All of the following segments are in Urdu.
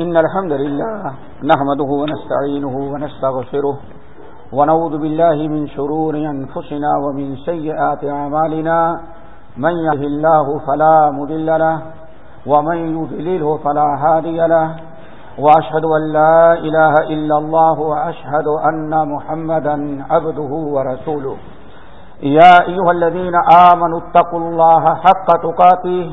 إن الحمد لله نحمده ونستعينه ونستغفره ونعوذ بالله من شرور أنفسنا ومن سيئات عمالنا من يهي الله فلا مذل له ومن يذلله فلا هادي له وأشهد أن لا إله إلا الله وأشهد أن محمدا عبده ورسوله يا أيها الذين آمنوا اتقوا الله حق تقاته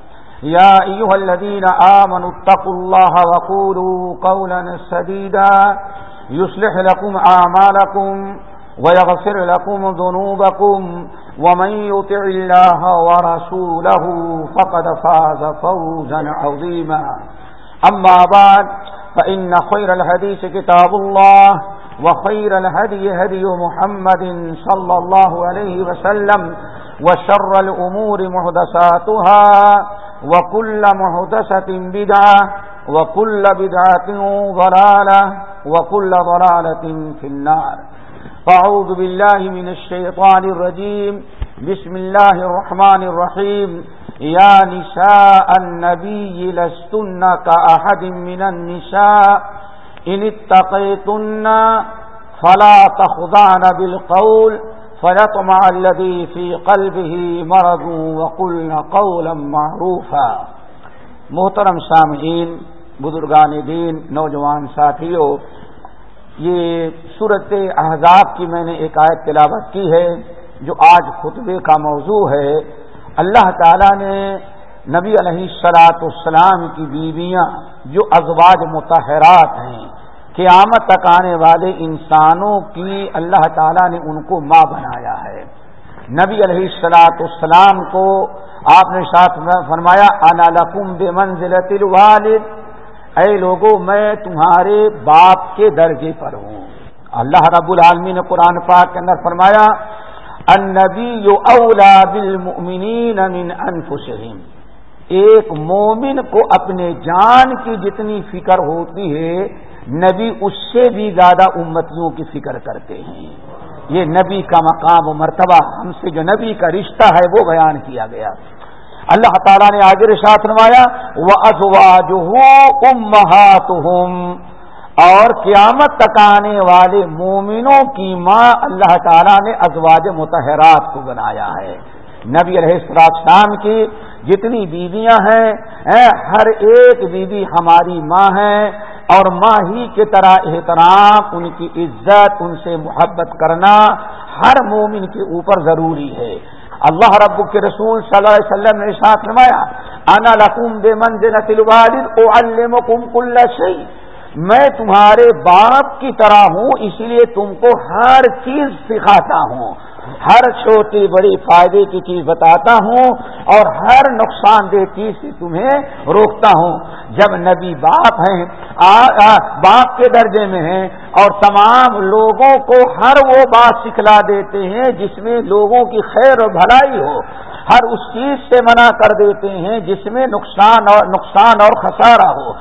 يا أيها الذين آمنوا اتقوا الله وقولوا قولا سديدا يصلح لكم آمالكم ويغفر لكم ذنوبكم ومن يطع الله ورسوله فقد فاز فوزا عظيما. أما بعد، فإن خير الحديث كتاب الله وخير الهدي هدي محمد صلى الله عليه وسلم وشر الأمور مهدساتها وكل مهدسة بدعة وكل بدعة ضلالة وكل ضلالة في النار. فأعوذ بالله من الشيطان الرجيم. بسم الله الرحمن الرحيم. يا نساء النبي لستن كأحد من النساء. إن اتقيتن فلا تخضعن بالقول. فيطمع الذي في قلبه مرض وقلن قولا معروفا. محترم سامعین بزرگان دین، نوجوان ساتھیوں، یہ صورت احزاب کی میں نے ایک آیت تلاوت کی ہے، جو آج خطبے کا موضوع ہے۔ اللہ تعالی نے نبی علیہ السلاط السلام کی بیویاں، جو ازواج متحرات ہیں قیامت تک آنے والے انسانوں کی اللہ تعالیٰ نے ان کو ماں بنایا ہے۔ نبی علیہ السلاط السلام کو آپ نے ساتھ فرمایا، انا لکم بے منزلت الوالد اے لوگو میں تمہارے باپ کے درجے پر ہوں۔ اللہ رب العالمین نے قرآن پاک کے اندر فرمایا، النبی اولا بالمؤمنین من انفسہم ایک مومن کو اپنے جان کی جتنی فکر ہوتی ہے نبی اس سے بھی زیادہ امتیوں کی فکر کرتے ہیں۔ یہ نبی کا مقام و مرتبہ ہم سے جو نبی کا رشتہ ہے وہ بیان کیا گیا۔ اللہ تعالیٰ نے آگے رشاط نمایا وہ ازواج اور قیامت تک آنے والے مومنوں کی ماں اللہ تعالیٰ نے ازواج متحرات کو بنایا ہے۔ نبی علیہ السلام کی جتنی بیویاں ہیں، ہر ایک بیوی ہماری ماں ہے۔ اور ماں ہی کی طرح احترام، ان کی عزت، ان سے محبت کرنا ہر مومن کے اوپر ضروری ہے۔ اللہ رب کے رسول صلی اللہ علیہ وسلم نے ساتھ نمایا انا لکم بے منزل او المکم کل شی میں تمہارے باپ کی طرح ہوں اس لیے تم کو ہر چیز سکھاتا ہوں۔ ہر چھوٹی بڑی فائدے کی چیز بتاتا ہوں اور ہر نقصان دہ چیز سے تمہیں روکتا ہوں۔ جب نبی باپ ہیں باپ کے درجے میں ہیں اور تمام لوگوں کو ہر وہ بات سکھلا دیتے ہیں جس میں لوگوں کی خیر و بھلائی ہو، ہر اس چیز سے منع کر دیتے ہیں جس میں نقصان اور نقصان اور خسارہ ہو۔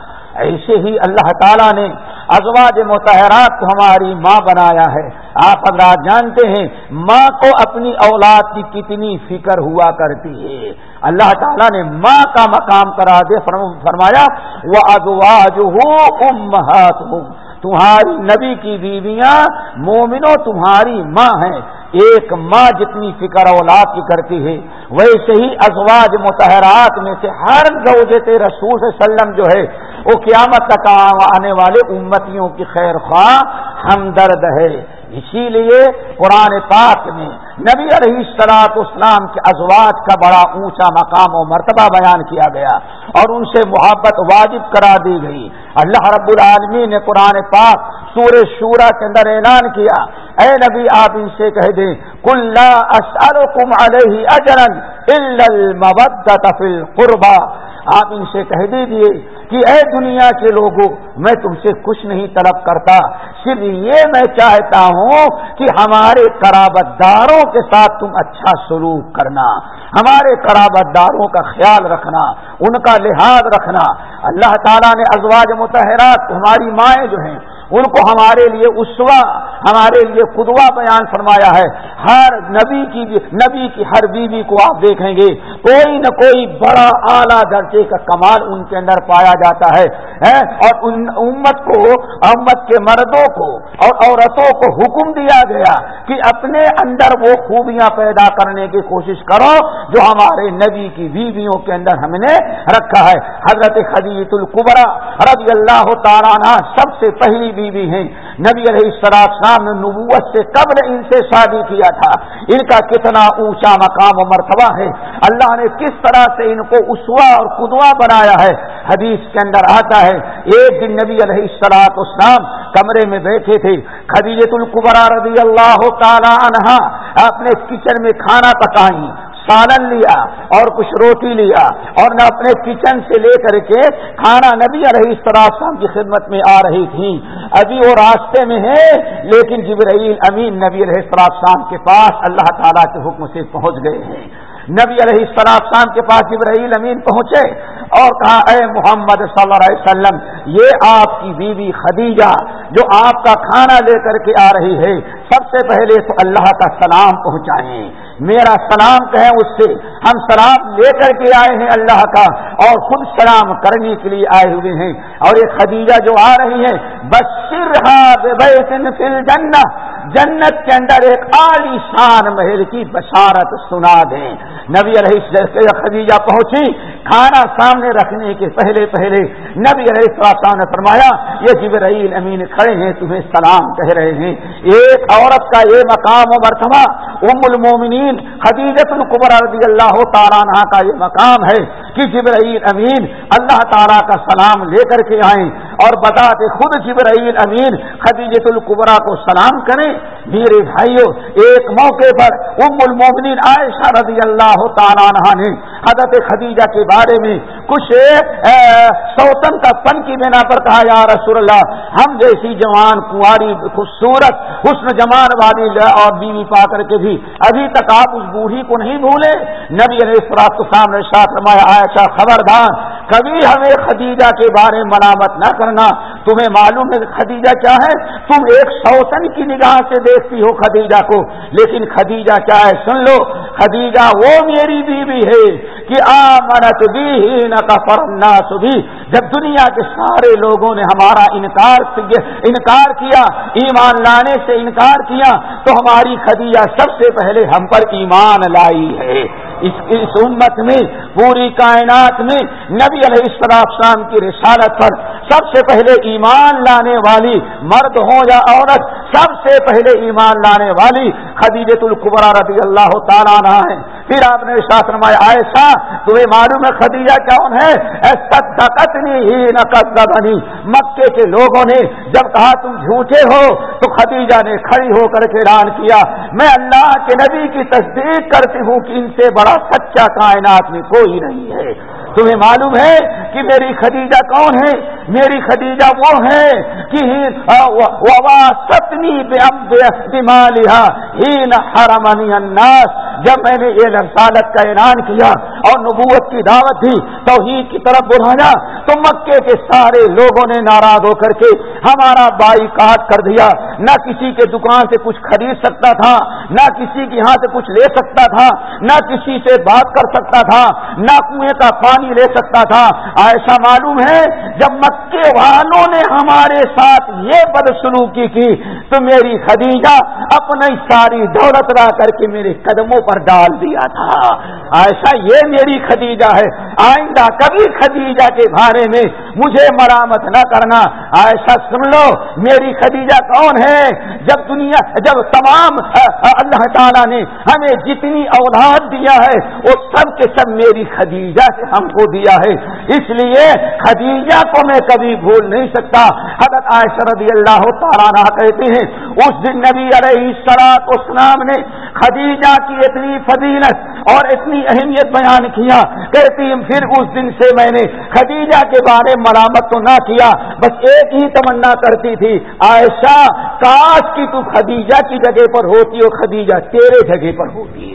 ایسے ہی اللہ تعالیٰ نے ازواج متحرات کو ہماری ماں بنایا ہے۔ آپ حضرات جانتے ہیں، ماں کو اپنی اولاد کی کتنی فکر ہوا کرتی ہے۔ اللہ تعالیٰ نے ماں کا مقام کرا دے فرمایا وہ ازواج ہو تمہاری نبی کی بیویاں مومنو تمہاری ماں ہیں۔ ایک ماں جتنی فکر اولاد کی کرتی ہے۔ ویسے ہی ازواج متحرات میں سے ہر زوجت رسول صلی اللہ علیہ وسلم جو ہے وہ قیامت تک آنے والے امتیوں کی خیر خواہ ہمدرد ہے۔ اسی لیے قرآن پاک میں نبی علیہ السلاط اسلام کے ازواج کا بڑا اونچا مقام و مرتبہ بیان کیا گیا اور ان سے محبت واجب کرا دی گئی۔ اللہ رب العالمین نے قرآن پاک سور شورا کے اندر اعلان کیا، اے نبی آپ ان سے کہہ دیں کل اسلکم علیہ اجرن المبت فی القربا آپ ان سے کہہ دیجیے کہ اے دنیا کے لوگوں، میں تم سے کچھ نہیں طلب کرتا۔ صرف یہ میں چاہتا ہوں کہ ہمارے قرابت داروں کے ساتھ تم اچھا سلوک کرنا، ہمارے قرابت داروں کا خیال رکھنا، ان کا لحاظ رکھنا۔ اللہ تعالیٰ نے ازواج متحرات ہماری مائیں جو ہیں، ان کو ہمارے لیے اسوا ہمارے لیے خدوا بیان فرمایا ہے۔ ہر نبی کی نبی کی ہر بیوی کو آپ دیکھیں گے۔ کوئی نہ کوئی بڑا اعلیٰ درجے کا کمال ان کے اندر پایا جاتا ہے۔ اور ان امت کو امت کے مردوں کو اور عورتوں کو حکم دیا گیا کہ اپنے اندر وہ خوبیاں پیدا کرنے کی کوشش کرو جو ہمارے نبی کی بیویوں کے اندر ہم نے رکھا ہے۔ حضرت خدیت القبرا رضی اللہ تعالیٰ سب سے پہلی بیوی ہیں۔ نبی علیہ السلام نے نبوت سے قبل ان سے شادی کیا تھا۔ ان کا کتنا اونچا مقام و مرتبہ ہے۔ اللہ نے کس طرح سے ان کو اسوا اور خدوا بنایا ہے۔ حدیث کے اندر آتا ہے، ایک دن نبی علیہ السلاط اسلام کمرے میں بیٹھے تھے۔ خدیجت القبرا رضی اللہ تعالی عنہ اپنے کچن میں کھانا پکائیں سالن لیا اور کچھ روٹی لیا اور نہ اپنے کچن سے لے کر کے کھانا نبی علیہ السلام کی خدمت میں آ رہی تھی ابھی وہ راستے میں ہے، لیکن جبرائیل امین نبی علیہ السلام کے پاس اللہ تعالیٰ کے حکم سے پہنچ گئے ہیں۔ نبی علیہ السلام کے پاس جبرائیل امین پہنچے اور کہا، اے محمد صلی اللہ علیہ وسلم، یہ آپ کی بیوی خدیجہ جو آپ کا کھانا لے کر کے آ رہی ہے، سب سے پہلے تو اللہ کا سلام پہنچائیں۔ میرا سلام کہیں اس سے۔ ہم سلام لے کر کے آئے ہیں اللہ کا اور خود سلام کرنے کے لیے آئے ہوئے ہیں۔ اور یہ خدیجہ جو آ رہی ہے فل جنت جنت کے اندر ایک عالی شان محل کی بشارت سنا دیں۔ نبی علیہ خدیجہ پہنچی کھانا سامنے رکھنے کے پہلے پہلے نبی علیہ السلام نے فرمایا، یہ جبرائیل امین کھڑے ہیں، تمہیں سلام کہہ رہے ہیں۔ ایک عورت کا یہ مقام و مرتبہ ام المومنین خدیجت القبر رضی اللہ تعالیٰ عنہ کا یہ مقام ہے کہ جبرائیل امین اللہ تعالیٰ کا سلام لے کر کے آئیں اور بتا خود جبرائیل امین خدیجت القبرا کو سلام کریں۔ میرے بھائیوں ایک موقع پر ام المومنین عائشہ رضی اللہ تعالیٰ عنہ نے حضرت خدیجہ کے بارے میں کچھ سوتن کا پن کی بنا پر کہا، یا رسول اللہ، ہم جیسی جوان کنواری خوبصورت، حسن جمان والی اور بیوی پا کر کے بھی ابھی تک آپ اس بوڑھی کو نہیں بھولے۔ نبی علیہ السلاط کو سامنے شاط رمایا آیا خبردار کبھی ہمیں خدیجہ کے بارے میں ملامت نہ کرنا۔ تمہیں معلوم ہے خدیجہ کیا ہے؟ تم ایک سوتن کی نگاہ سے دیکھتی ہو خدیجہ کو، لیکن خدیجہ کیا ہے؟ سن لو، خدیجہ وہ میری بیوی ہے کہ آمنت بھی ہی نہ الناس بھی جب دنیا کے سارے لوگوں نے ہمارا انکار انکار کیا، ایمان لانے سے انکار کیا، تو ہماری خدیجہ سب سے پہلے ہم پر ایمان لائی ہے۔ اس اس امت میں، پوری کائنات میں نبی علیہ السلام کی رسالت پر سب سے پہلے ایمان لانے والی مرد ہو یا عورت، سب سے پہلے ایمان لانے والی خدیجت القبرا رضی اللہ تعالیٰ ہے پھر آپ نے ساتھ نمایا ایسا تمہیں معلوم ہے خدیجہ کون ہے؟ ہی نہ بنی مکے کے لوگوں نے جب کہا تم جھوٹے ہو، تو خدیجہ نے کھڑی ہو کر کے اعلان کیا، میں اللہ کے نبی کی تصدیق کرتی ہوں کہ ان سے بڑا سچا کائنات میں کوئی نہیں ہے۔ تمہیں معلوم ہے کہ میری خدیجہ کون ہے؟ میری خدیجہ وہ ہے کہ ستنی حرمنی الناس۔ جب میں نے یہ رسالت کا اعلان کیا اور نبوت کی دعوت دی، توحید کی طرف بڑھایا۔ تو مکے کے سارے لوگوں نے ناراض ہو کر کے ہمارا بائی کاٹ کر دیا۔ نہ کسی کے دکان سے کچھ خرید سکتا تھا، نہ کسی کے یہاں سے کچھ لے سکتا تھا، نہ کسی سے بات کر سکتا تھا، نہ کنویں کا پانی لے سکتا تھا۔ ایسا معلوم ہے، جب مکے والوں نے ہمارے ساتھ یہ بدسلوکی کی، تو میری خدیجہ اپنی ساری دولت لا کر کے میرے قدموں پر ڈال دیا تھا۔ ایسا یہ میری خدیجہ ہے۔ آئندہ کبھی خدیجہ کے بارے میں مجھے مرامت نہ کرنا۔ ایسا سن لو، میری خدیجہ کون ہے؟ جب دنیا، جب تمام اللہ تعالیٰ نے ہمیں جتنی اولاد دیا ہے، وہ سب کے سب میری خدیجہ سے ہم کو دیا ہے۔ اس لیے خدیجہ کو میں کبھی بھول نہیں سکتا۔ حضرت عائشہ رضی اللہ تعالیٰ کہتے ہیں، اس دن نبی علیہ سرات اسلام نے خدیجہ کی اتنی فضیلت اور اتنی اہمیت بیان کیا کہتی پھر اس دن سے میں نے خدیجہ کے بارے مرامت تو نہ کیا، بس ایک ہی تمنا کرتی تھی، عائشہ، کاش کی تو خدیجہ کی جگہ پر ہوتی ہو خدیجہ تیرے جگہ پر ہوتی۔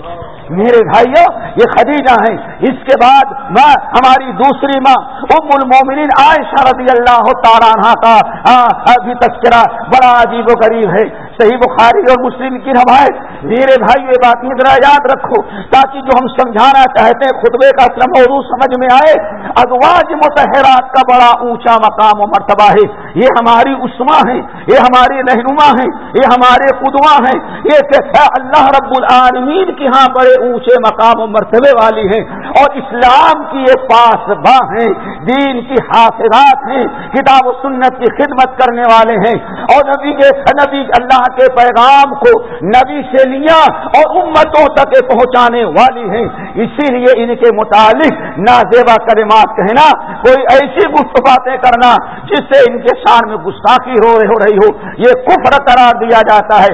میرے بھائیوں یہ خدیجہ ہیں۔ اس کے بعد ماں ہماری دوسری ماں، ام المومنین عائشہ رضی اللہ تارانہ کا ہاں، ابھی تذکرہ بڑا عجیب و غریب ہے۔ صحیح بخاری اور مسلم کی روایت۔ میرے بھائی یہ بات ذرا یاد رکھو تاکہ جو ہم سمجھانا چاہتے ہیں، خطبے کا اصل موضوع سمجھ میں آئے، ازواج متحرات کا بڑا اونچا مقام و مرتبہ ہے۔ یہ ہماری عثما ہے یہ ہماری رہنما ہے یہ ہمارے قدوا ہیں۔ یہ اللہ رب العالمین کی ہاں بڑے اونچے مقام و مرتبے والی ہیں۔ اور اسلام کی یہ پاس باں ہیں، دین کی حافظات ہیں، کتاب و سنت کی خدمت کرنے والے ہیں۔ اور نبی کے نبی اللہ کے پیغام کو نبی سے لیا اور امتوں تک پہنچانے والی ہیں۔ اسی لیے ان کے متعلق نہ زیبا کرمات کہنا، کوئی ایسی گفت باتیں کرنا جس سے ان کے شان میں گستاخی ہو رہی ہو یہ کفر قرار دیا جاتا ہے۔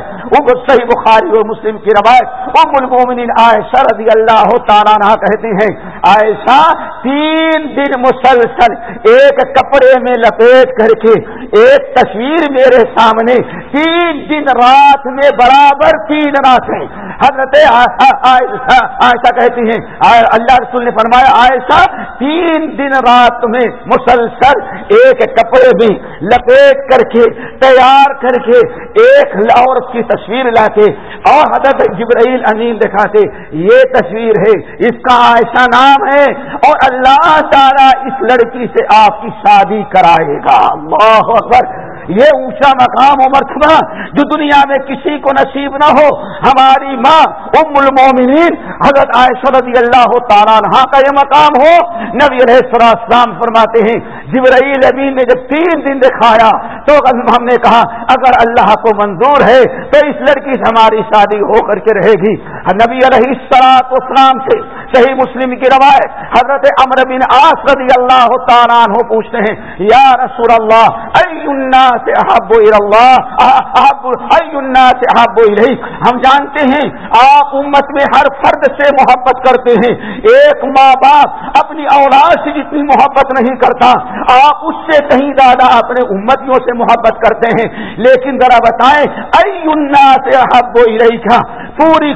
صحیح بخاری اور مسلم کی روایت، ام المومنین عائشہ رضی اللہ تعالیٰ کہتے ہیں، عائشہ، تین دن مسلسل ایک کپڑے میں لپیٹ کر کے ایک تصویر میرے سامنے، تین دن رات میں برابر تین راتیں۔ حضرت عائشہ کہتی ہیں اللہ رسول نے فرمایا، عائشہ، تین دن رات میں مسلسل ایک کپڑے میں لپیٹ کر کے، تیار کر کے ایک عورت کی تصویر لاتے اور حضرت جبرائیل انیم دکھاتے، یہ تصویر ہے، اس کا ایسا نام ہے اور اللہ تعالیٰ اس لڑکی سے آپ کی شادی کرائے گا۔ اللہ اکبر۔ یہ اونچا مقام و مرتبہ جو دنیا میں کسی کو نصیب نہ ہو، ہماری ماں ام المومنین حضرت عائشہ رضی اللہ تعالیٰ کا یہ مقام ہو۔ نبی علیہ السلام فرماتے ہیں، جبرائیل امین نے جب تین دن دکھایا تو ہم نے کہا، اگر اللہ کو منظور ہے تو اس لڑکی سے ہماری شادی ہو کر کے رہے گی۔ نبی علیہ السلاط اسلام سے صحیح مسلم کی روایت حضرت امر بن آس رضی اللہ تعالیٰ عنہ پوچھتے ہیں، یا رسول اللہ الناس احب اللہ، احب الناس احب الیک۔ ہم جانتے ہیں، آپ امت میں ہر فرد سے محبت کرتے ہیں۔ ایک ماں باپ اپنی اولاد سے جتنی محبت نہیں کرتا، آپ اس سے کہیں زیادہ اپنے امتیوں سے محبت کرتے ہیں۔ لیکن ذرا بتائیں الناس احب الیک۔ پوری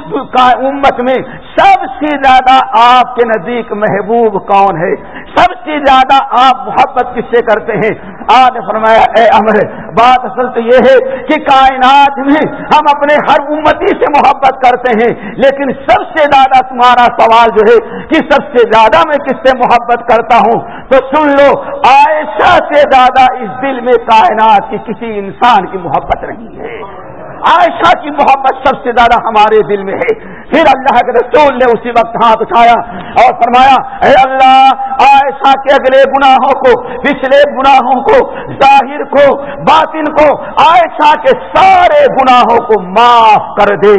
امت میں سب سے زیادہ آپ کے نزدیک محبوب کون ہے؟ سب سے زیادہ آپ محبت کس سے کرتے ہیں؟ آج فرمایا، اے امر، بات اصل تو یہ ہے کہ کائنات میں ہم اپنے ہر امتی سے محبت کرتے ہیں، لیکن سب سے زیادہ تمہارا سوال جو ہے کہ سب سے زیادہ میں کس سے محبت کرتا ہوں؟ تو سن لو، عائشہ سے زیادہ اس دل میں کائنات کی کسی انسان کی محبت نہیں ہے۔ عائشہ کی محبت سب سے زیادہ ہمارے دل میں ہے۔ پھر اللہ کے رسول نے اسی وقت ہاتھ اٹھایا اور فرمایا، اے اللہ، عائشہ کے اگلے گناہوں کو، پچھلے گناہوں کو، ظاہر کو، باطن کو، عائشہ کے سارے گناہوں کو معاف کر دے۔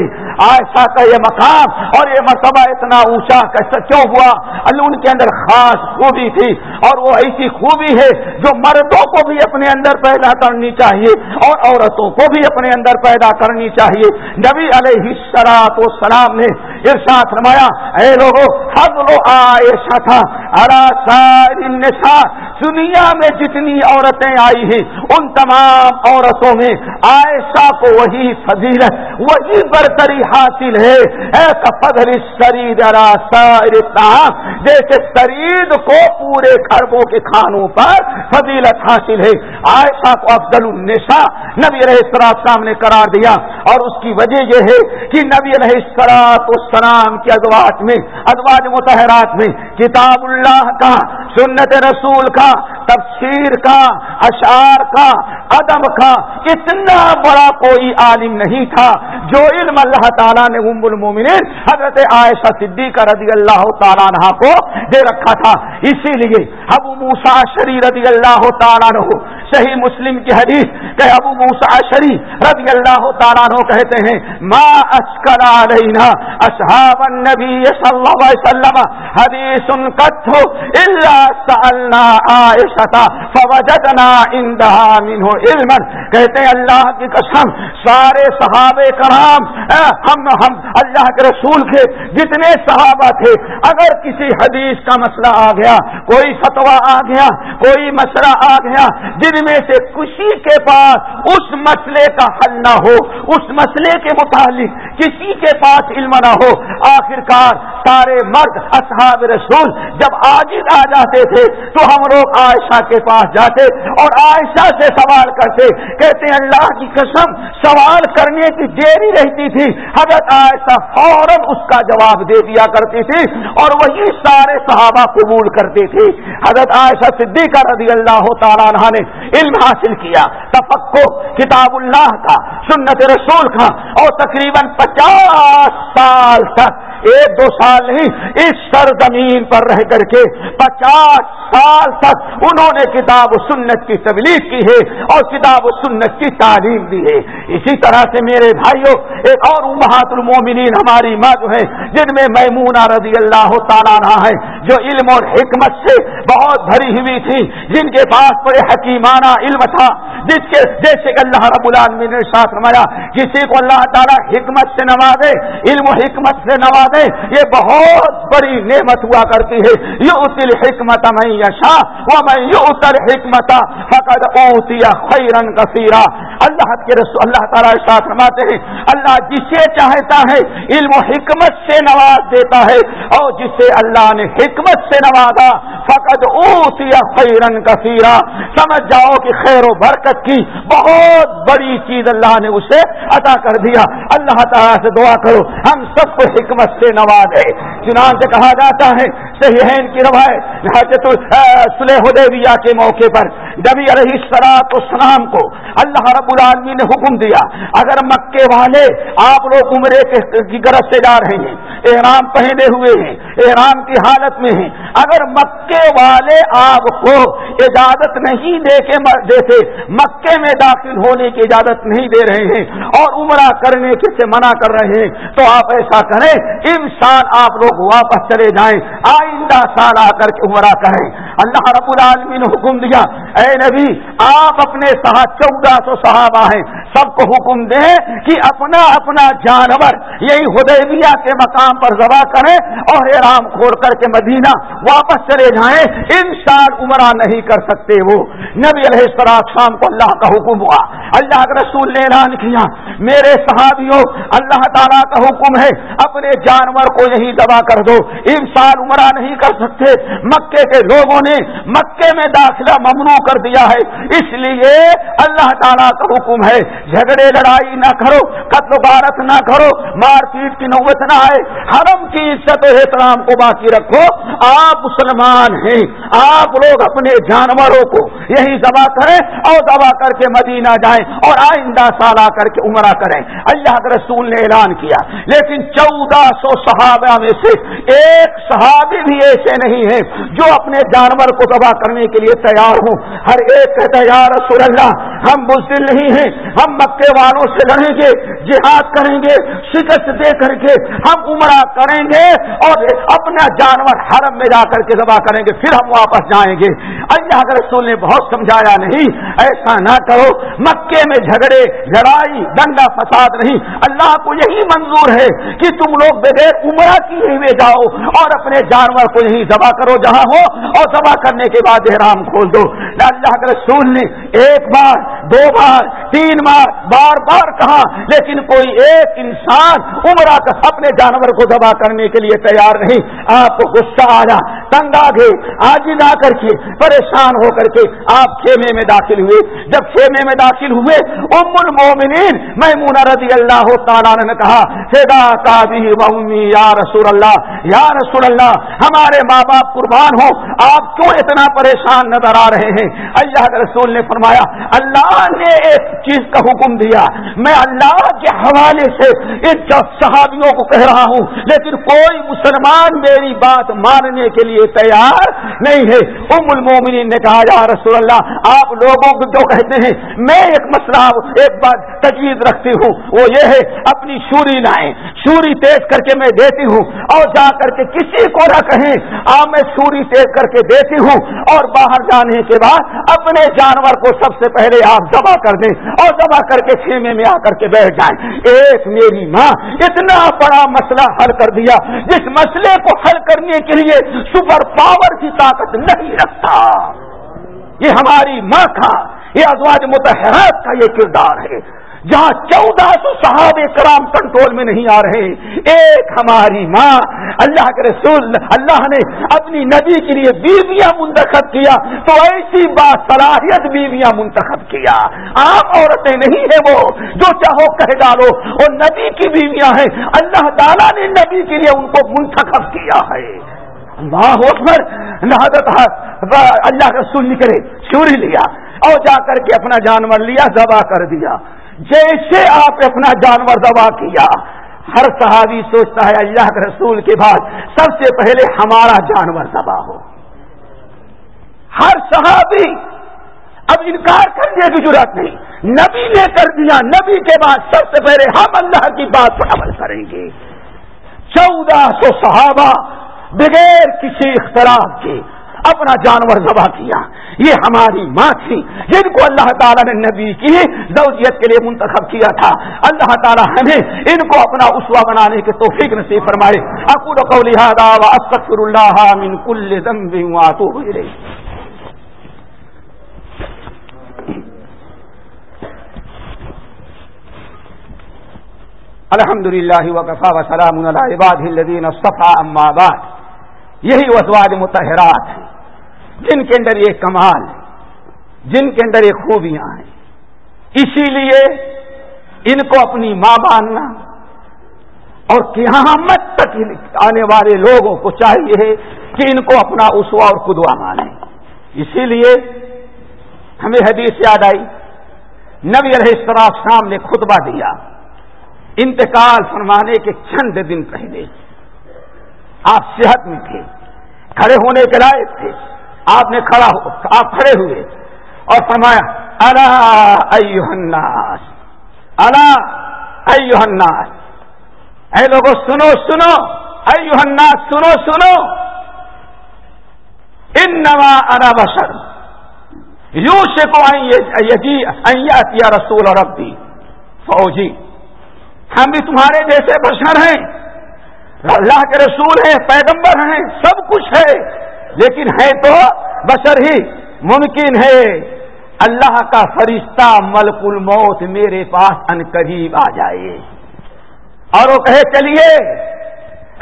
عائشہ کا یہ مقام اور یہ مرتبہ اتنا اونچا کیسا کیوں ہوا؟ اللہ ان کے اندر خاص خوبی تھی اور وہ ایسی خوبی ہے جو مردوں کو بھی اپنے اندر پیدا کرنی چاہیے اور عورتوں کو بھی اپنے اندر پیدا کرنی چاہیے۔ نبی علیہ السلاط تو سلام نے ارشاد فرمایا، اے لوگوں حضر عائشہ تھا۔ دنیا میں جتنی عورتیں آئی ہیں، ان تمام عورتوں میں عائشہ کو وہی فضیلت، وہی برتری حاصل ہے۔ فضل شرید جیسے شرید کو پورے خربوں کے کھانوں پر فضیلت حاصل ہے۔ عائشہ کو افضل النساء، نبی رہے السلام نے قرار دیا۔ اور اس کی وجہ یہ ہے کہ نبی علیہ السلاط السلام کی ازواج میں ادواج متحرات میں کتاب اللہ کا سنت رسول کا تفسیر کا، اشعار کا، ادب کا اتنا بڑا کوئی عالم نہیں تھا جو علم اللہ تعالیٰ نے ام المومنین حضرت عائشہ صدیقہ رضی اللہ تعالیٰ عنہ کو دے رکھا تھا۔ اسی لیے ابو موسا شری رضی اللہ تعالیٰ عنہ، صحیح مسلم کی حدیث کہ ابو موسا شری رضی اللہ تعالیٰ عنہ کہتے ہیں، ما اسکر علینا اصحاب النبی صلی اللہ علیہ وسلم، حدیث کتھو الا اچھا تھا۔ فوجدنا اندہا منہ علما. کہتے ہیں اللہ کی قسم، سارے صحابہ کرام ہم ہم، اللہ کے رسول کے جتنے صحابہ تھے، اگر کسی حدیث کا مسئلہ آ گیا، کوئی فتوا آ گیا، کوئی مسئلہ آ گیا، جن میں سے کسی کے پاس اس مسئلے کا حل نہ ہو، اس مسئلے کے متعلق کسی کے پاس علم نہ ہو، آخرکار سارے مرد اصحاب رسول جب آج آ جاتے تھے، تو ہم لوگ عائشہ کے پاس جاتے اور عائشہ سے سوال کرتے، کہتے ہیں، اللہ کی قسم، سوال کرنے کی دیری رہتی تھی۔ حضرت عائشہ فوراً اس کا جواب دے دیا کرتی تھی اور وہی سارے صحابہ قبول کرتے تھے۔ حضرت عائشہ صدیقہ رضی اللہ تعالیٰ نے علم حاصل کیا تفقو کتاب اللہ کا، سنت رسول کا، اور تقریباً پچاس سال تک ایک دو سال نہیں، اس سرزمین پر رہ کر کے پچاس سال تک انہوں نے کتاب و سنت کی تبلیغ کی ہے اور کتاب و سنت کی تعلیم دی ہے۔ اسی طرح سے میرے بھائیوں، ایک اور امہات المومنین ہماری ماں جو ہے جن میں میمونہ رضی اللہ تعالیٰ رہا ہے جو علم اور حکمت سے بہت بھری ہوئی تھی جن کے پاس بڑے حکیمانہ علم تھا، جس کے جیسے کہ اللہ رب العالمین نے ساتھ رمایا کسی کو اللہ تعالیٰ حکمت سے نوازے، علم و حکمت سے نوازے یہ بہت بڑی نعمت ہوا کرتی ہے. یہ اتل حکمت میں یشا وہ میں یہ اتر حکمت فقط اوتیا خیرن کثیرا. اللہ کے رسول اللہ تعالیٰ ساتھ ہیں، اللہ جسے چاہتا ہے، علم و حکمت سے نواز دیتا ہے، اور جسے اللہ نے حکمت سے نوازا فقط اوتیا خیرن کثیرا. سمجھ جاؤ کہ خیر و برکت کی بہت بڑی چیز اللہ نے اسے عطا کر دیا. اللہ تعالیٰ سے دعا کرو، ہم سب کو حکمت سے نواز ہے۔ چنان سے کہا جاتا ہے صحیح کی روایت سلح حدیبیہ کے موقع پر نبی علیہ سرات اسلام کو اللہ رب العالمی نے حکم دیا، اگر مکے والے آپ لوگ عمرے کی غرض سے جا رہے ہیں، احرام پہنے ہوئے ہیں، احرام کی حالت میں ہیں، اگر مکے والے آپ کو اجازت نہیں دے کے دیتے مکے میں داخل ہونے کی اجازت نہیں دے رہے ہیں اور عمرہ کرنے سے منع کر رہے ہیں، تو آپ ایسا کریں، ان سال آپ لوگ واپس چلے جائیں، آئندہ سال آ کر کے عمرہ کریں۔ اللہ رب العالمین نے حکم دیا، اے نبی، آپ اپنے ساتھ چودہ سو صحابہ ہیں۔ سب کو حکم دیں کہ اپنا اپنا جانور، یہی حدیبیہ کے مقام پر ذبح کریں اور احرام کھوڑ کر کے مدینہ واپس چلے جائیں۔ ان سال عمرہ نہیں کر سکتے وہ۔ نبی علیہ السلام کو اللہ کا حکم ہوا۔ اللہ کے رسول نے اعلان کیا، میرے صحابیوں، اللہ تعالیٰ کا حکم ہے، اپنے جانور کو یہی دبا کر دو۔ ان سال عمرہ نہیں کر سکتے۔ مکے کے لوگوں نے مکے میں داخلہ ممنوع کر دیا ہے۔ اس لیے اللہ تعالیٰ کا حکم ہے، جھگڑے لڑائی نہ کرو، قتل بارت نہ کرو، مار پیٹ کی نوبت نہ آئے۔ حرم کی عزت و احترام کو باقی رکھو۔ آپ مسلمان ہیں، آپ لوگ اپنے جانوروں کو یہی دبا کریں اور دبا کر کے مدینہ جائیں اور آئندہ سال آ کر کے عمرہ کریں۔ اللہ کے رسول نے اعلان کیا۔ لیکن چودہ سو صحابہ میں سے ایک صحابی بھی ایسے نہیں ہیں جو اپنے جانور کو تباہ کرنے کے لیے تیار ہوں۔ ہر ایک کہتا ہے، یا رسول اللہ، ہم بزدل نہیں ہیں، ہم مکے والوں سے لڑیں گے، جہاد کریں گے، شکست دے کر کے ہم عمرہ کریں گے اور اپنا جانور حرم میں جا کر کے دبا کریں گے، پھر ہم واپس جائیں گے. اللہ کے رسول نے بہت سمجھایا نہیں، ایسا نہ کرو، مکے میں جھگڑے، لڑائی، دنگا فساد نہیں، اللہ کو یہی منظور ہے کہ تم لوگ بغیر عمرہ کیے ہوئے جاؤ اور اپنے جانور کو یہی دبا کرو جہاں ہو اور دبا کرنے کے بعد احرام کھول دو۔ اللہ کے رسول نے ایک بار، دو بار، تین بار بار بار کہا، لیکن کوئی ایک انسان عمرہ اپنے جانور کو دبا کرنے کے لیے تیار نہیں۔ آپ کو غصہ آیا تنگ آ گئے آج نہ کر کے پریشان ہو کر کے آپ خیمے میں داخل ہوئے۔ جب خیمے میں داخل ہوئے، ام المومنین میمونہ رضی اللہ تعالیٰ نے کہا سیدا کا بھی یا رسول اللہ، یا رسول اللہ، ہمارے ماں باپ قربان ہو آپ کیوں اتنا پریشان نظر آ رہے ہیں؟ اللہ کے رسول نے فرمایا، اللہ نے ایک چیز کا حکم دیا۔ میں اللہ کے حوالے سے ان صحابیوں کو کہہ رہا ہوں، لیکن کوئی مسلمان میری بات ماننے کے لیے تیار نہیں ہے۔ ام المومنین نے کہا، یا رسول اللہ، آپ لوگوں کو جو کہتے ہیں، میں ایک مسئلہ ایک بات تجویز رکھتی ہوں۔ وہ یہ ہے، اپنی شوری لائیں۔ شوری تیز کر کے میں دیتی ہوں۔ اور جا کر کے کسی کو نہ کہیں، آ، میں شوری تیز کر کے دیتی ہوں۔ اور باہر جانے کے بعد اپنے جانور کو سب سے پہلے آپ دبا کر دیں اور دبا کر کے خیمے میں آ کر کے بیٹھ جائیں۔ ایک میری ماں اتنا بڑا مسئلہ حل کر دیا جس مسئلے کو حل کرنے کے لیے سپر پاور کی طاقت نہیں رکھتا۔ یہ ہماری ماں کا، یہ ازواج متحرات کا یہ کردار ہے۔ جہاں چودہ سو صحابہ کرام کنٹرول میں نہیں آ رہے ایک ہماری ماں اللہ کے رسول، اللہ نے اپنی نبی کے لیے بیویاں منتخب کیا، تو ایسی بات صلاحیت بیویاں منتخب کیا۔ عام عورتیں نہیں ہیں وہ، جو چاہو کہہ ڈالو، وہ نبی کی بیویاں ہیں۔ اللہ تعالیٰ نے نبی کے لیے ان کو منتخب کیا ہے۔ اللہ اکبر اللہ کا سن نکلے چوری لیا، اور جا کر کے اپنا جانور لیا دبا کر دیا۔ جیسے آپ نے اپنا جانور دبا کیا، ہر صحابی سوچتا ہے اللہ کے رسول کے بعد سب سے پہلے ہمارا جانور دبا ہو۔ ہر صحابی اب انکار کرنے کی ضرورت نہیں۔ نبی نے کر دیا، نبی کے بعد سب سے پہلے ہم اللہ کی بات پر عمل کریں گے۔ چودہ سو صحابہ بغیر کسی اختلاف کے اپنا جانور ذبح کیا۔ یہ ہماری ماں تھی جن کو اللہ تعالیٰ نے نبی کی زوجیت کے لیے منتخب کیا تھا۔ اللہ تعالیٰ ہمیں ان کو اپنا اسوا بنانے کے توفیق نصیب فرمائے۔ اکول قولی هذا واستغفر الله من كل ذنب واتوب الیہ۔ الحمد للہ وقفا وسلام عباد الدین صفا اما بعد۔ یہی وسواد متحرات ہیں۔ جن کے اندر یہ کمال جن کے اندر یہ خوبیاں ہیں۔ اسی لیے ان کو اپنی ماں ماننا اور قیامت تک آنے والے لوگوں کو چاہیے کہ ان کو اپنا اسوا اور خدوا مانے اسی لیے ہمیں حدیث یاد آئی۔ نبی علیہ السلام شام نے خطبہ دیا۔ انتقال فرمانے کے چند دن پہلے آپ صحت میں تھے، کھڑے ہونے کے لائق تھے۔ آپ نے کھڑا ہو آپ کھڑے ہوئے اور فرمایا اللہ الناس اللہ الناس اے لوگوں سنو سنو الناس، سنو سنو۔ ان نوا انا بشر یوں سے کو رسول اور ابھی فوجی ہم بھی تمہارے جیسے بشر ہیں۔ اللہ کے رسول ہیں، پیغمبر ہیں، سب کچھ ہے۔ لیکن ہے تو بشر ہی ممکن ہے۔ اللہ کا فرشتہ ملک الموت میرے پاس ان قریب آ جائے۔ اور وہ کہے، چلیے،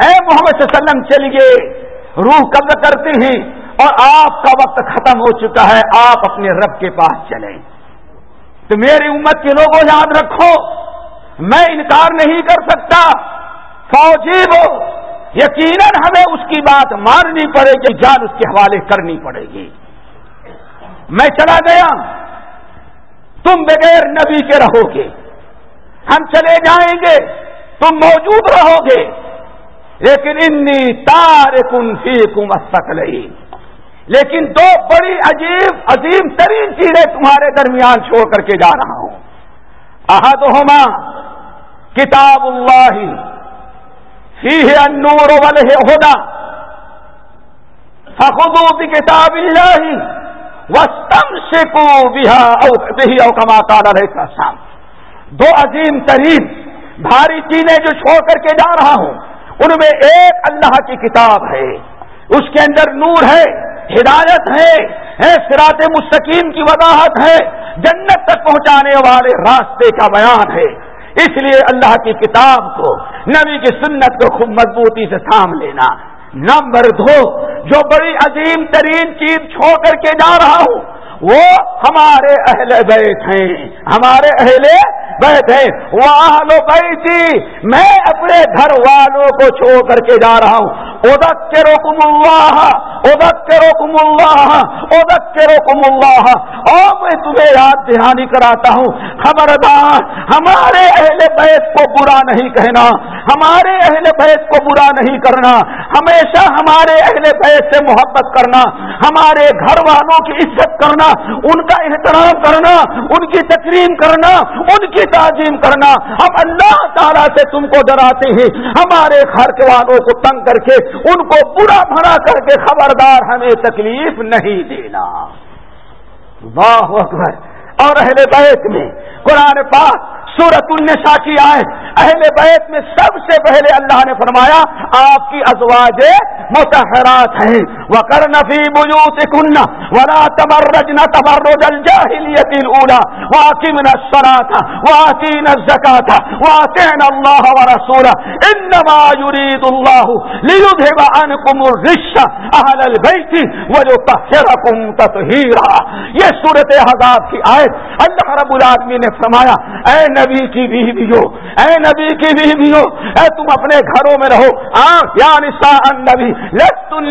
اے محمد صلی اللہ علیہ وسلم، چلیے، روح قبض کرتے ہیں اور آپ کا وقت ختم ہو چکا ہے، آپ اپنے رب کے پاس چلیں۔ تو میری امت کے لوگوں، یاد رکھو، میں انکار نہیں کر سکتا۔ فوجی وہ یقیناً ہمیں اس کی بات ماننی پڑے گی، جان اس کے حوالے کرنی پڑے گی۔ میں چلا گیا۔ تم بغیر نبی کے رہو گے ہم چلے جائیں گے۔ تم موجود رہو گے لیکن انی تار کن فی کم لیکن دو بڑی عجیب، عظیم ترین چیزیں تمہارے درمیان چھوڑ کر کے جا رہا ہوں۔ احد ہوما کتاب اللہ۔ النور والهدى فخذوا بكتاب الله واستمسكوا بها او به او كما قال عليه السلام۔ دو عظیم ترین بھاری چیزیں جو چھوڑ کر کے جا رہا ہوں، ان میں ایک اللہ کی کتاب ہے۔ اس کے اندر نور ہے، ہدایت ہے سرات مستقیم کی وضاحت ہے، جنت تک پہنچانے والے راستے کا بیان ہے۔ اس لیے اللہ کی کتاب کو، نبی کی سنت کو خوب مضبوطی سے تھام لینا۔ نمبر دو، جو بڑی عظیم ترین چیز چھوڑ کر کے جا رہا ہوں وہ ہمارے اہل بیت ہیں، ہمارے اہل بیت ہیں۔ وہ آلو بیتی، میں اپنے گھر والوں کو چھوڑ کر کے جا رہا ہوں۔ ادک کے روکم اللہ ادک کے روکم اللہ ادک کے روکم اللہ۔ اور میں تمہیں یاد دہانی کراتا ہوں، خبردار، ہمارے اہل بیت کو برا نہیں کہنا، ہمارے اہل بیت کو برا نہیں کرنا۔ ہمیشہ ہمارے اہل بیت سے محبت کرنا، ہمارے گھر والوں کی عزت کرنا ان کا احترام کرنا، ان کی تکریم کرنا، ان کی تعظیم کرنا ہم اللہ تعالیٰ سے تم کو ڈراتے ہیں۔ ہمارے گھر کے والوں کو تنگ کر کے، ان کو برا بھرا کر کے خبردار ہمیں تکلیف نہیں دینا۔ واہ اکبر۔ اور اہل بیت میں قرآن پاک سورت النساء کی آئے اہل بیت میں سب سے پہلے اللہ نے فرمایا، آپ کی ازواج متحرات ہیں۔ وہ کر نفی بجوت کنہ ولا تبرج نہ تبرج الجاہلیت الاولا واقم الصلاة واقین الزکاة واقین اللہ ورسولہ انما يريد الله ليذهب عنكم الرش اهل البيت ويطهركم تطهيرا۔ یہ سورت حضاب کی آئے اللہ رب العالمین نے فرمایا، اے نبی کی بیویوں، اے نبی کی بیویوں، اے تم اپنے گھروں میں رہو۔ یا نساء، النبی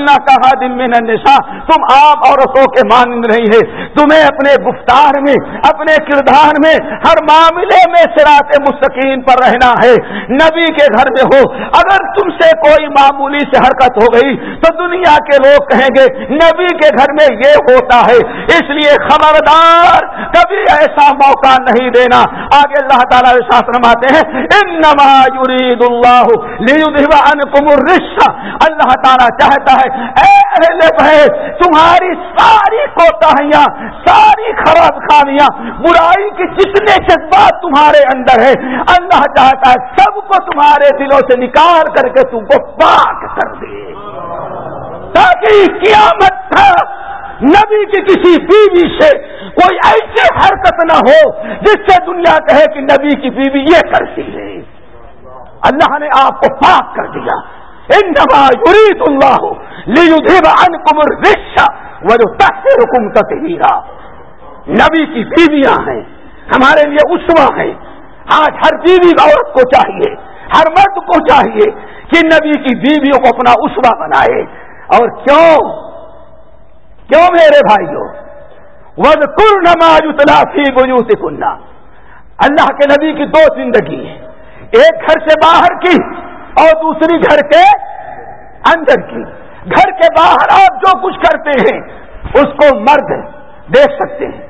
کہا دن میں نساء تم عام عورتوں کے مانند نہیں ہے تمہیں اپنے گفتار میں، اپنے کردار میں، ہر معاملے میں سرات مستقین پر رہنا ہے۔ نبی کے گھر میں ہو۔ اگر تم سے کوئی معمولی سے حرکت ہو گئی، تو دنیا کے لوگ کہیں گے، نبی کے گھر میں یہ ہوتا ہے۔ اس لیے خبردار، کبھی ایسا موقع نہیں دینا۔ آگے اللہ تعالیٰ ساتھ رماتے ہیں، انما يريد الله ليذهب عنكم الرجس اللہ تعالیٰ چاہتا ہے، اے اہل تمہاری ساری کوتاہیاں، ساری خراب خانیاں برائی کی جتنے جذبات تمہارے اندر ہے، اللہ چاہتا ہے سب کو تمہارے دلوں سے نکال کر کے تم کو پاک کر دے۔ تاکہ قیامت تھا نبی کی کسی بیوی سے کوئی ایسی حرکت نہ ہو جس سے دنیا کہے کہ نبی کی بیوی یہ کرتی ہے۔ اللہ نے آپ کو پاک کر دیا۔ انما یرید اللہ لیذہب عنکم الرجس ویطہرکم تطہیرا۔ نبی کی بیویاں ہیں، ہمارے لیے اسوا ہیں۔ آج ہر بیوی عورت کو چاہیے، ہر مرد کو چاہیے کہ نبی کی بیویوں کو اپنا اسوا بنائے۔ اور کیوں؟ کیوں میرے بھائیوں ود کل نماز اتلافی بجو سے کننا اللہ کے نبی کی دو زندگی ہے ایک گھر سے باہر کی اور دوسری گھر کے اندر کی۔ گھر کے باہر آپ جو کچھ کرتے ہیں، اس کو مرد دیکھ سکتے ہیں،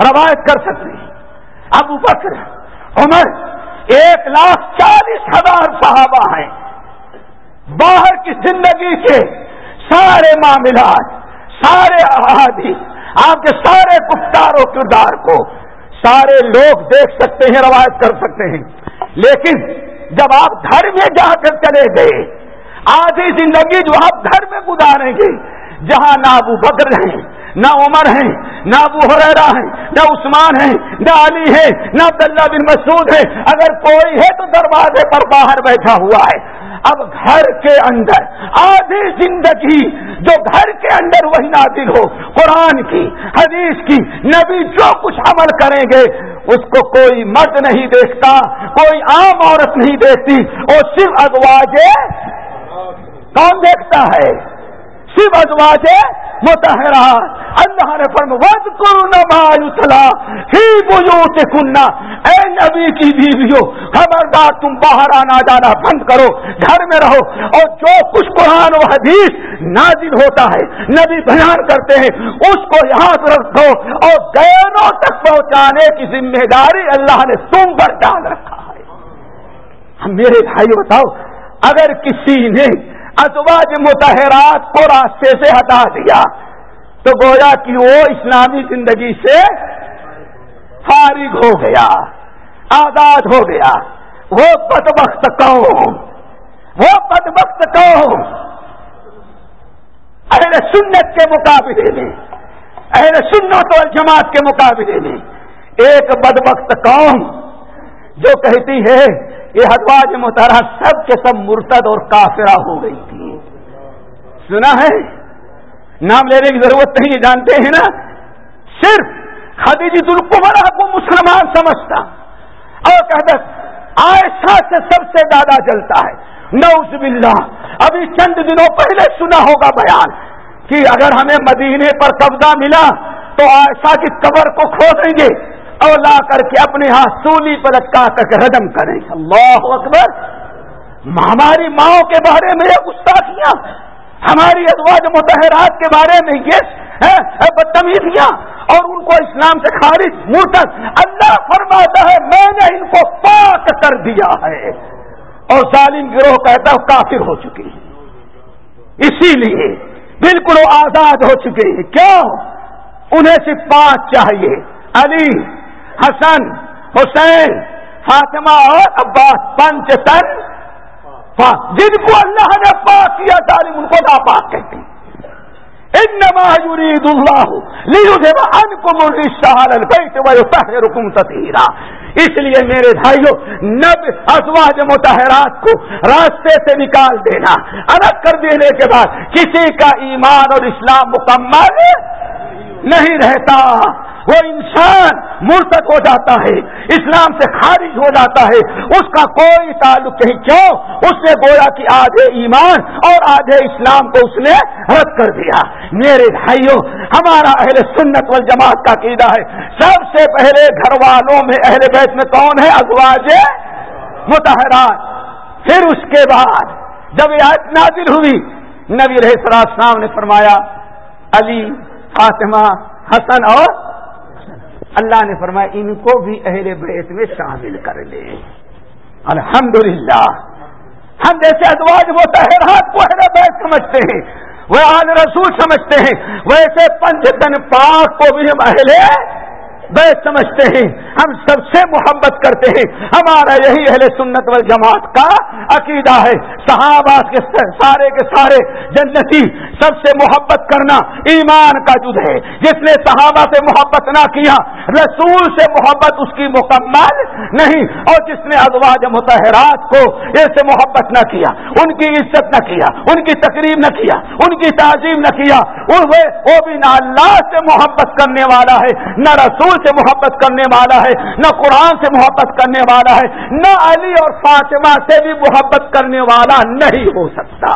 روایت کر سکتے ہیں۔ ابو بکر، عمر، ایک لاکھ چالیس ہزار صحابہ ہیں۔ باہر کی زندگی کے سارے معاملات، سارے احادیث، آپ کے سارے گفتار و کردار کو سارے لوگ دیکھ سکتے ہیں، روایت کر سکتے ہیں۔ لیکن جب آپ گھر میں جا کر چلے گئے، آدھی زندگی جو آپ گھر میں گزاریں گے، جہاں نہ ابو بکر ہیں نہ عمر ہیں، نہ ابو حریرا ہیں، نہ عثمان ہیں، نہ علی ہے نہ عبداللہ بن مسعود ہے اگر کوئی ہے تو دروازے پر باہر بیٹھا ہوا ہے۔ اب گھر کے اندر، آدھی زندگی جو گھر کے اندر وہی نازل ہو، قرآن کی، حدیث کی، نبی جو کچھ عمل کریں گے، اس کو کوئی مرد نہیں دیکھتا، کوئی عام عورت نہیں دیکھتی اور صرف ازواج کون دیکھتا ہے؟ صرف ازواج متحرا اللہ نے فرم ود کرنا ہی سے کننا اے نبی کی بیویوں، خبردار تم باہر آنا جانا بند کرو، گھر میں رہو۔ اور جو کچھ قرآن و حدیث نازل ہوتا ہے، نبی بیان کرتے ہیں، اس کو یاد رکھو۔ اور گیروں تک پہنچانے کی ذمہ داری اللہ نے تم پر ڈال رکھا ہے۔ میرے بھائی بتاؤ، اگر کسی نے ازواج متحرات کو راستے سے ہٹا دیا۔ تو گویا کہ وہ اسلامی زندگی سے فارغ ہو گیا، آزاد ہو گیا۔ وہ بد وقت قوم، وہ بد قوم اہل سنت کے مقابلے میں، اہل سنت اور جماعت کے مقابلے میں ایک بد وقت قوم جو کہتی ہے یہ حدواج متحرہ سب کے سب مرتد اور کافرہ ہو گئی تھی۔ سنا ہے؟ نام لینے کی ضرورت نہیں جانتے ہیں نا؟ صرف خدیجی القمرہ کو مسلمان سمجھتا۔ اور کہتا آئسا سے سب سے زیادہ جلتا ہے۔ نوز باللہ۔ ابھی چند دنوں پہلے سنا ہوگا بیان کہ اگر ہمیں مدینے پر قبضہ ملا تو آئسا کی قبر کو کھو دیں گے۔ اور لا کر کے اپنے ہاتھ سولی پر لٹکا کر کے ردم کریں۔ اللہ اکبر! ہماری ماؤں کے بارے میں یہ گستاخیاں، ہماری ازواج متحرات کے بارے میں یہ بدتمیزیاں، اور ان کو اسلام سے خارج مرتب اللہ فرماتا ہے، میں نے ان کو پاک کر دیا ہے۔ اور ظالم گروہ کہتا ہوں کافر ہو چکی ہے۔ اسی لیے بالکل وہ آزاد ہو چکے ہیں۔ کیوں؟ انہیں صرف پانچ چاہیے۔ علی حسن، حسین، فاطمہ اور عباس پنچ تن جن کو اللہ نے پاک کیا تعلیم ان کو ناپاک کہتے ہیں۔ انما يريد الله ليذهب عنكم الرجال البيت ويطهركم تطهيرا اس لیے میرے بھائیوں نب ازواج متحرات کو راستے سے نکال دینا۔ الگ کر دینے کے بعد کسی کا ایمان اور اسلام مکمل نہیں رہتا۔ وہ انسان مرتق ہو جاتا ہے، اسلام سے خارج ہو جاتا ہے۔ اس کا کوئی تعلق نہیں، کیوں؟ اس نے گویا کہ آدھے ایمان اور آدھے اسلام کو اس نے رد کر دیا۔ میرے بھائیوں، ہمارا اہل سنت والجماعت کا قیدا ہے، سب سے پہلے گھر والوں میں اہل بیت میں کون ہے؟ ازواج متحرات پھر اس کے بعد جب یہ نازل ہوئی، نبی رہ سراج نے فرمایا، علی، فاطمہ، حسن اور اللہ نے فرمایا ان کو بھی اہل بیت میں شامل کر لے۔ الحمدللہ۔ ہم جیسے ادواج وہ تحرات کو اہل بیت سمجھتے ہیں، وہ آج رسول سمجھتے ہیں، ویسے پنج دن پاک کو بھی ہم اہل بیت سمجھتے ہیں، ہم سب سے محبت کرتے ہیں۔ ہمارا یہی اہل سنت والجماعت کا عقیدہ ہے۔ صحابہ کے سارے کے سارے جنتی، سب سے محبت کرنا ایمان کا جد ہے۔ جس نے صحابہ سے محبت نہ کیا، رسول سے محبت اس کی مکمل نہیں۔ اور جس نے ازواج متحرات کو ایسے محبت نہ کیا، ان کی عزت نہ کیا، ان کی تقریب نہ کیا، ان کی تعظیم نہ کیا وہ بھی نہ اللہ سے محبت کرنے والا ہے، نہ رسول سے محبت کرنے والا ہے، نہ قرآن سے محبت کرنے والا ہے، نہ علی اور فاطمہ سے بھی محبت کرنے والا نہیں ہو سکتا۔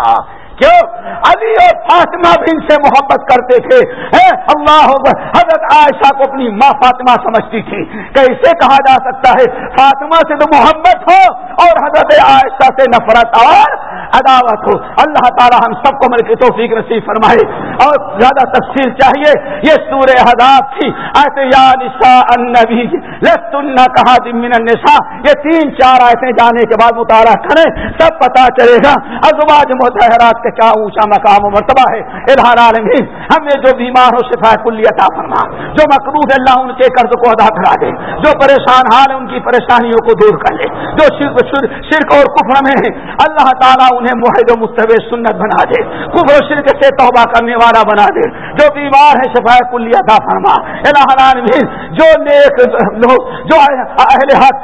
کیوں؟ علی اور فاطمہ بھی ان سے محبت کرتے تھے اللہ حضرت عائشہ کو اپنی ماں فاطمہ سمجھتی تھی۔ کیسے کہا جا سکتا ہے؟ فاطمہ سے تو محبت ہو اور حضرت عائشہ سے نفرت اور عداوت ہو۔ اللہ تعالی ہم سب کو مل کے توفیق نصیب فرمائے۔ اور زیادہ تفصیل چاہیے، یہ سورہ حداب تھی۔ ایسے یا نسا النبی، لستن کہا من النساء۔ یہ تین چار ایسے جانے کے بعد مطالعہ کریں سب پتا چلے گا۔ ازواج متحرات کے کیا اونچا مقام و مرتبہ ہے۔ الہار عالمین، ہم نے جو بیمار ہو شفا کلی عطا فرما، جو مقروض اللہ ان کے قرض کو ادا کرا دے، جو پریشان حال ان کی پریشانیوں کو دور کر لے، جو شرک شرک اور کفر میں ہے اللہ تعالیٰ انہیں معاہد و مستب سنت بنا دے، کفر و شرک سے توبہ کرنے والا بنا دے۔ جو بیمار ہے شفا کلی عطا فرما۔ الہ العالمین جو نیک لوگ، جو اہل حق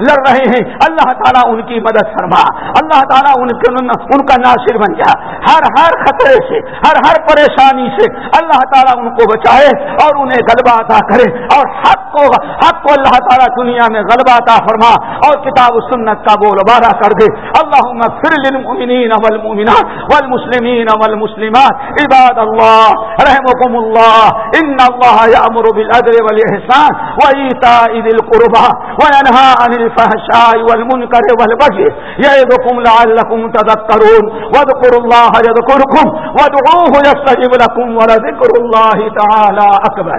لڑ رہے ہیں، اللہ تعالیٰ ان کی مدد فرما۔ اللہ تعالیٰ ان کا ناصر بن جا۔ ہر ہر خطرے سے، ہر ہر پریشانی سے اللہ تعالیٰ ان کو بچائے اور انہیں غلبہ عطا کرے۔ اور حق کو حق کو اللہ تعالیٰ دنیا میں غلبہ عطا فرما اور کتاب و سنت کا بول بارہ کر دے۔ اللہ پھر للمؤمنین والمؤمنات والمسلمین والمسلمات۔ عباد اللہ رحمكم اللہ۔ ان اللہ یامر بالعدل والاحسان وایتاء ذی القربى وینهى عن الفحشاء والمنکر والبغي یعظکم لعلکم تذکرون۔ واذكروا الله يذكركم وادعوه يستجب لكم ولذكر الله تعالى أكبر.